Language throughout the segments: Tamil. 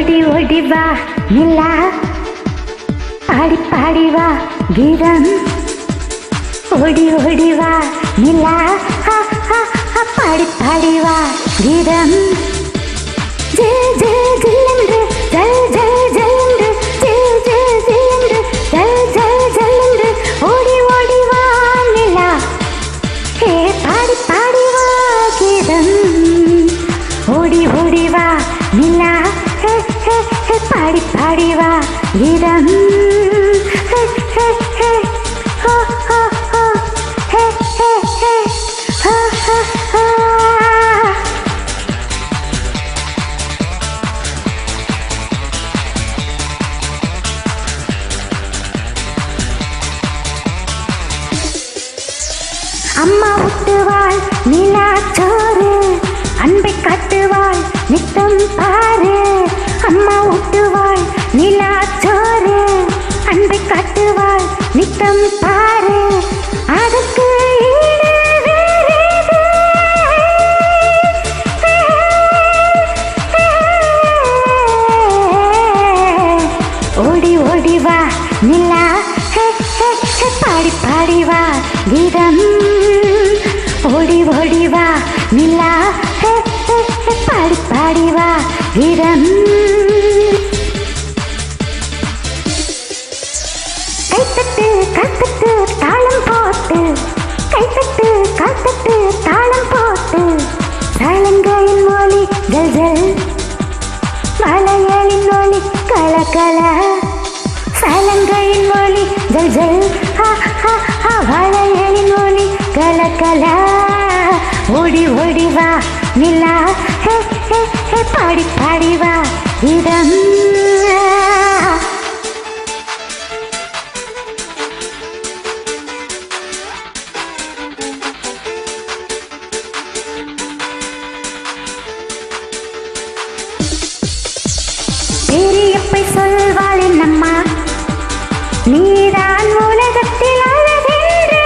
ஓடி ஓடி வா நிலா பாடி பாடி வா கீதம். ஓடி ஓடி வா நிலா பாடி பாடி வா கீதம். ஜில் ஜில் ஜில்லென்று ஜல் ஜல் ஜல்லென்று ஜில் ஜில் ஜில்லென்று ஜல் ஜல் ஜல்லென்று ஓடி ஓடி வா நிலா ஹே பாடி பாடி வா கீதம். ஓடி ஓடி வா நிலா ஹே ஹே ஹே பாடி பாடி வா கீதம் ஹே ஹே ஹே ஹோ ஹோ ஹோ ஹே ஹே ஹே ஹோ ஹோ ஹோ அம்மா ஊட்டுவாள் நிலாச்சோறு அன்பை காட்டுவாள் நித்தம் பாரு. அம்மா ஊட்டுவாள் நிலா சோறு அன்பை காட்டுவாள் நித்தம் பாரு. அதுக்கு ஓடி ஓடி வா நிலா. பாடி பாடி வா கீதம். ஓடி ஓடி வா நிலா. வா கைத்தட்டு காத்தட்டு தாளம் போட்டு. கைத்தட்டு காத்தட்டு தாளம் போட்டு. தாளங்களின் மொழி ஜல் ஜல். மலையாளின் ஒலி கல கல. சலங்கையின் ஒலி ஜல் ஜல். ஹா ஹா கல கல. ஓடி ஓடி வா நிலா. ஹே ஹே பாடி பாடி வா இதம். பெரியப்பை சொல்வாள் என்னம்மா? நீதான் உலகத்தில் அழகென்று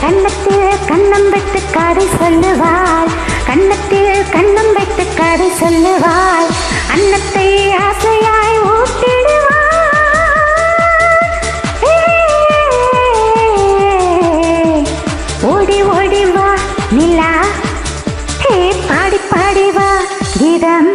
கண்ணத்தில் கண்ணம் வைத்து கதை சொல்லுவாள். கண்ணத்தில் கண்ணம் வைத்து கதை சொல்லுவாள் அன்னத்தை ஆசையாய் ஊட்டிடுவாள் ஓடி ஓடி வா நிலா. பாடி பாடி வா கீதம்.